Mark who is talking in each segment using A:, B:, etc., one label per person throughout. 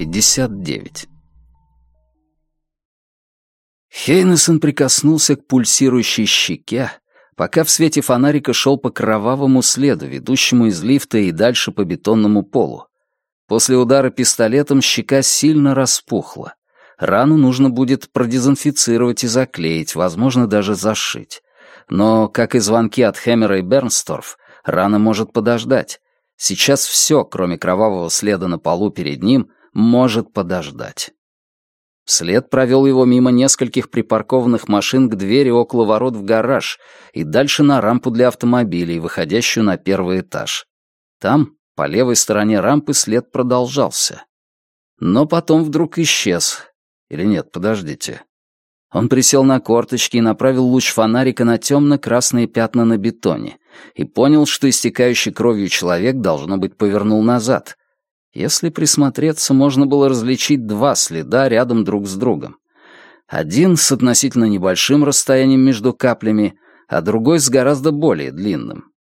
A: 59. Хейнесон прикоснулся к пульсирующей щеке, пока в свете фонарика шел по кровавому следу, ведущему из лифта и дальше по бетонному полу. После удара пистолетом щека сильно распухла. Рану нужно будет продезинфицировать и заклеить, возможно, даже зашить. Но, как и звонки от Хэммера и Бернсторф, рана может подождать. Сейчас все, кроме кровавого следа на полу перед ним, может подождать. След провел его мимо нескольких припаркованных машин к двери около ворот в гараж и дальше на рампу для автомобилей, выходящую на первый этаж. Там, по левой стороне рампы, след продолжался. Но потом вдруг исчез, или нет, подождите. Он присел на корточки и направил луч фонарика на темно-красные пятна на бетоне и понял, что истекающий кровью человек, должно быть, повернул назад. Если присмотреться, можно было различить два следа рядом друг с другом. Один с относительно небольшим расстоянием между каплями, а другой с гораздо более длинным.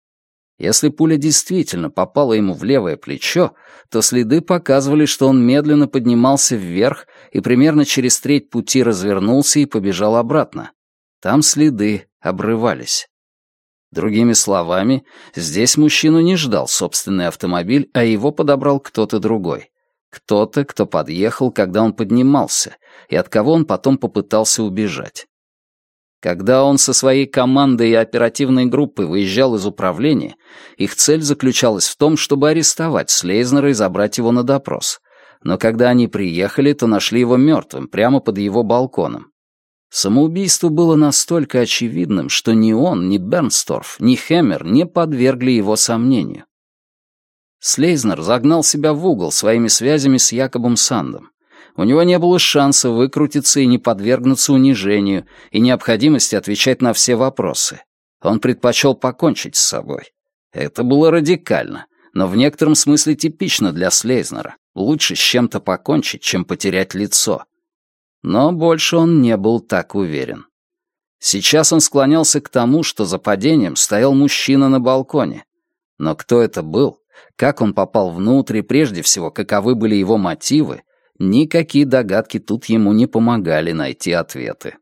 A: Если пуля действительно попала ему в левое плечо, то следы показывали, что он медленно поднимался вверх и примерно через треть пути развернулся и побежал обратно. Там следы обрывались. Другими словами, здесь мужчину не ждал собственный автомобиль, а его подобрал кто-то другой. Кто-то, кто подъехал, когда он поднимался, и от кого он потом попытался убежать. Когда он со своей командой и оперативной группой выезжал из управления, их цель заключалась в том, чтобы арестовать Слейзнера и забрать его на допрос. Но когда они приехали, то нашли его мертвым, прямо под его балконом. Самоубийство было настолько очевидным, что ни он, ни Бернсторф, ни Хэммер не подвергли его сомнению. Слейзнер загнал себя в угол своими связями с Якобом Сандом. У него не было шанса выкрутиться и не подвергнуться унижению, и необходимости отвечать на все вопросы. Он предпочел покончить с собой. Это было радикально, но в некотором смысле типично для Слейзнера. Лучше с чем-то покончить, чем потерять лицо. Но больше он не был так уверен. Сейчас он склонялся к тому, что за падением стоял мужчина на балконе. Но кто это был, как он попал внутрь и прежде всего, каковы были его мотивы, Никакие догадки тут ему не помогали найти ответы.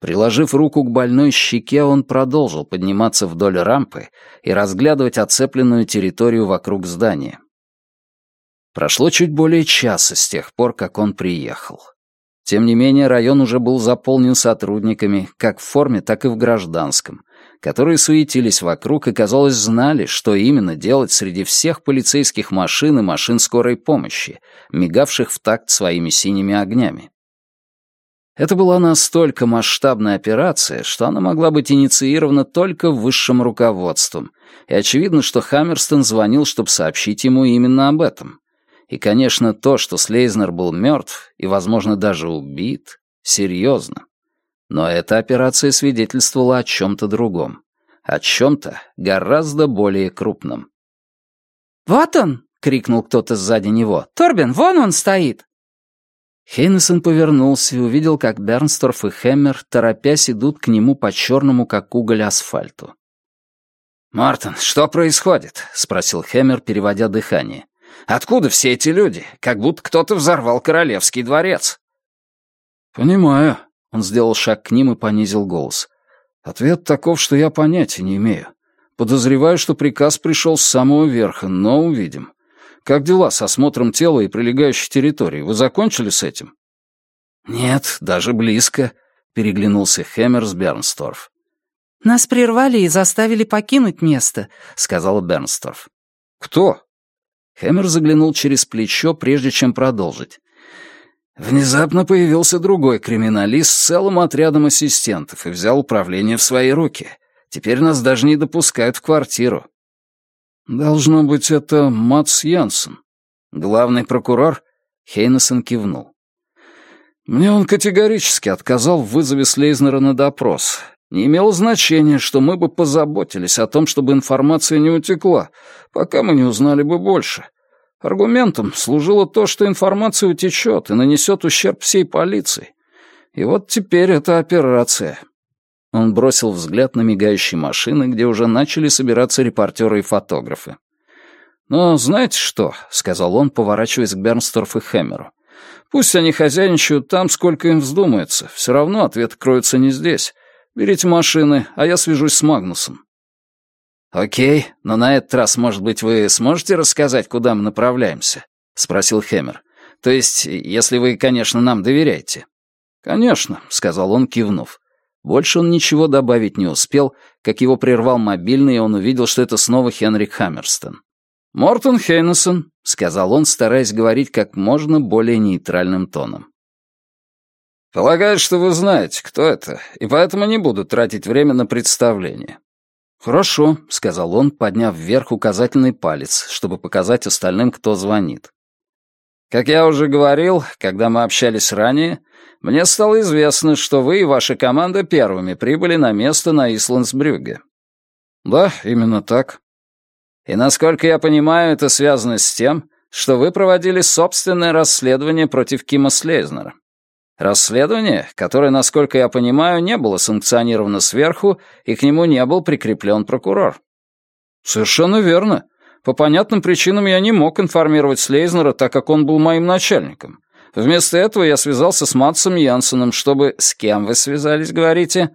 A: Приложив руку к больной щеке, он продолжил подниматься вдоль рампы и разглядывать оцепленную территорию вокруг здания. Прошло чуть более часа с тех пор, как он приехал. Тем не менее, район уже был заполнен сотрудниками, как в форме, так и в гражданском, которые суетились вокруг и, казалось, знали, что именно делать среди всех полицейских машин и машин скорой помощи, мигавших в такт своими синими огнями. Это была настолько масштабная операция, что она могла быть инициирована только высшим руководством, и очевидно, что Хаммерстон звонил, чтобы сообщить ему именно об этом. И, конечно, то, что Слейзнер был мертв и, возможно, даже убит, серьезно. Но эта операция свидетельствовала о чем-то другом. О чем-то гораздо более крупном.
B: «Вот он!» — крикнул кто-то сзади него. «Торбин, вон он стоит!»
A: Хейнесон повернулся и увидел, как Бернсторф и Хэммер, торопясь, идут к нему по черному, как уголь, асфальту.
C: «Мартин, что происходит?» — спросил Хэммер, переводя дыхание. «Откуда все эти люди? Как будто кто-то взорвал королевский дворец».
D: «Понимаю», он сделал шаг к ним и понизил голос. «Ответ таков, что я понятия не имею. Подозреваю, что приказ пришел с самого верха, но увидим. Как дела с осмотром тела и прилегающей территории? Вы закончили с этим?»
A: «Нет, даже близко», — переглянулся Хэммер с Бернсторф.
B: «Нас прервали и заставили покинуть место», — сказала Бернсторф.
D: «Кто?»
A: Хэммер заглянул через плечо, прежде чем продолжить.
D: Внезапно появился другой криминалист с целым отрядом ассистентов и взял управление в свои руки. Теперь нас даже не допускают в квартиру. Должно быть, это Матс Янсен.
A: Главный прокурор? Хейнесон кивнул.
D: Мне он категорически отказал в вызове Слейзнера на допрос. Не имело значения, что мы бы позаботились о том, чтобы информация не утекла, пока мы не узнали бы больше. Аргументом служило то, что информация утечет и нанесет ущерб всей полиции. И вот теперь эта операция.
A: Он бросил взгляд на мигающие машины, где уже начали собираться репортеры и фотографы.
D: «Но знаете что?» — сказал он, поворачиваясь к Бернсторф и Хэмеру. «Пусть они хозяйничают там, сколько им вздумается. Все равно ответ кроется не здесь. Берите машины, а я свяжусь с Магнусом».
A: «Окей, но на этот раз, может быть, вы сможете рассказать, куда мы направляемся?» — спросил Хэмер. «То есть, если вы, конечно, нам доверяете».
D: «Конечно», — сказал он, кивнув. Больше он ничего добавить не успел, как его прервал мобильный, и он увидел, что это снова Хенрик Хаммерстон. «Мортон Хейнесон», — сказал он, стараясь говорить как можно более нейтральным тоном.
C: «Полагаю, что вы знаете, кто это, и поэтому не буду тратить время на представление.
D: «Хорошо», — сказал он, подняв вверх указательный палец, чтобы показать остальным, кто звонит.
C: «Как я уже говорил, когда мы общались ранее, мне стало известно, что вы и ваша команда первыми прибыли на место на Исландсбрюге».
D: «Да, именно так».
C: «И насколько я понимаю, это связано с тем, что вы проводили собственное расследование против Кима Слейзнера. Расследование, которое, насколько я понимаю, не было санкционировано сверху, и к нему не был прикреплен прокурор.
D: Совершенно верно. По понятным причинам я не мог информировать Слейзнера, так как он был моим начальником. Вместо этого я связался с Матсом Янсеном, чтобы...
C: С кем вы связались, говорите?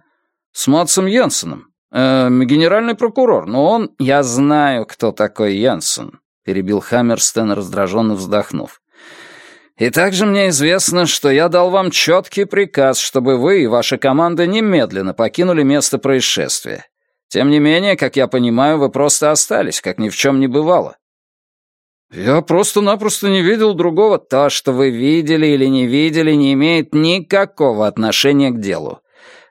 D: С Матсом Янсеном. Э, генеральный прокурор, но он...
C: Я знаю, кто такой Янсен, перебил Хаммерстен, раздраженно вздохнув. И также мне известно, что я дал вам четкий приказ, чтобы вы и ваша команда немедленно покинули место происшествия. Тем не менее, как я понимаю, вы просто остались, как ни в чем не бывало.
D: Я просто-напросто не видел другого.
C: То, что вы видели или не видели, не имеет никакого отношения к делу.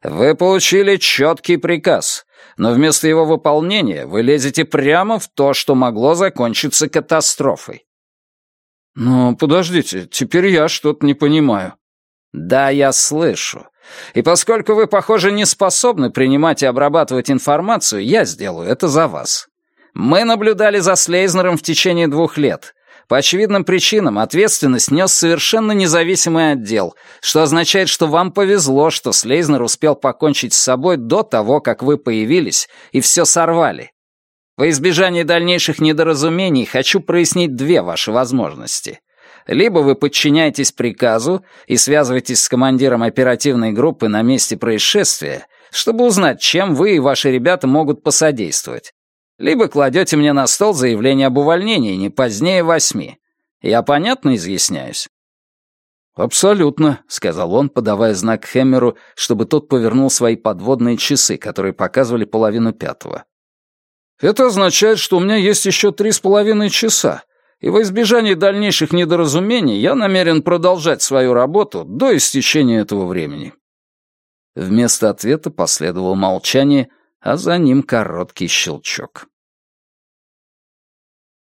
C: Вы получили четкий приказ, но вместо его выполнения вы лезете прямо в то, что могло закончиться катастрофой.
D: «Но подождите, теперь я что-то не понимаю».
C: «Да, я слышу. И поскольку вы, похоже, не способны принимать и обрабатывать информацию, я сделаю это за вас. Мы наблюдали за Слейзнером в течение двух лет. По очевидным причинам ответственность нес совершенно независимый отдел, что означает, что вам повезло, что Слейзнер успел покончить с собой до того, как вы появились и все сорвали. Во избежание дальнейших недоразумений хочу прояснить две ваши возможности. Либо вы подчиняетесь приказу и связываетесь с командиром оперативной группы на месте происшествия, чтобы узнать, чем вы и ваши ребята могут посодействовать. Либо кладете мне на стол заявление об увольнении не позднее восьми. Я понятно изъясняюсь?»
D: «Абсолютно», — сказал он, подавая знак Хэмеру, чтобы тот повернул свои подводные часы, которые показывали половину пятого. Это означает, что у меня есть еще три с половиной часа, и во избежание дальнейших недоразумений я намерен продолжать свою работу до истечения этого времени». Вместо ответа последовало молчание, а за ним короткий щелчок.